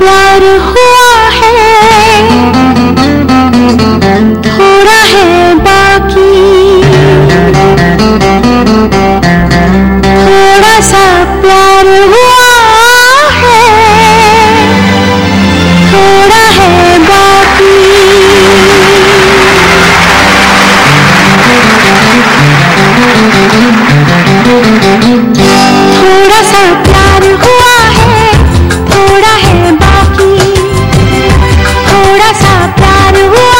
प्यार हुआ है। थोड़ा है बाकी। थोड़ा सा प्यार हुआ है। थोड़ा है बाकी। थोड़ा सा प्यार हुआ थोड़ा सा प्यार हुआ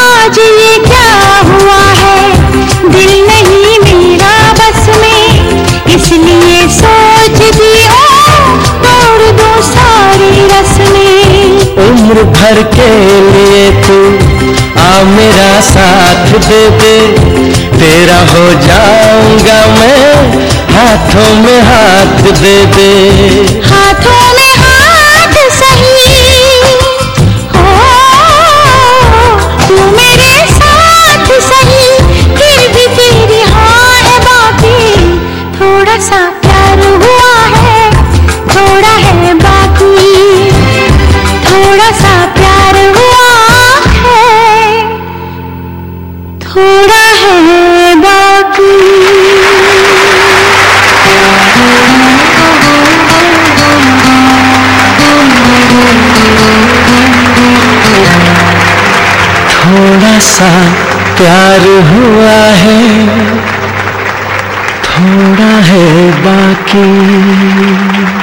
आज ये क्या हुआ है? दिल नहीं मेरा इसलिए हूँ तोड़ दो सारी रस्में। उम्र भर के लिए तू आ मेरा साथ दे दे। तेरा हो जाऊँगा मैं, हाथों में हाथ दे दे। थोड़ा सा प्यार हुआ है। थोड़ा है बाकी।